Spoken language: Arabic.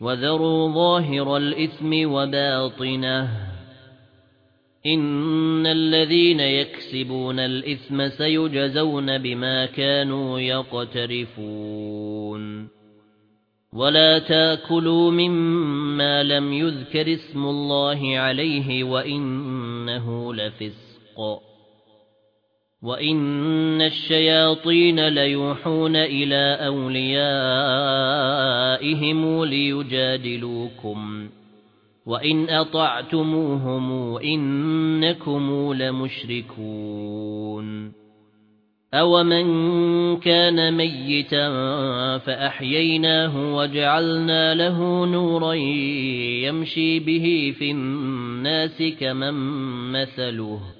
وَذَرُوا ظَاهِرَ الْإِثْمِ وَبَاطِنَهُ إِنَّ الَّذِينَ يَكْسِبُونَ الْإِثْمَ سَيُجْزَوْنَ بِمَا كَانُوا يَقْتَرِفُونَ وَلَا تَأْكُلُوا مِمَّا لَمْ يُذْكَرِ اسْمُ اللَّهِ عَلَيْهِ وَإِنَّهُ لَفِسْقٌ وَإِنَّ الشَّيَاطِينَ لَيُوحُونَ إِلَى أَوْلِيَائِهِمْ لِيُجَادِلُوكُمْ وَإِنْ أَطَعْتُمُوهُمْ إِنَّكُمْ لَمُشْرِكُونَ أَوَمَنْ كَانَ مَيِّتًا فَأَحْيَيْنَاهُ وَجَعَلْنَا لَهُ نُورًا يَمْشِي بِهِ فِي النَّاسِ كَمَنْ مَثَلُهُ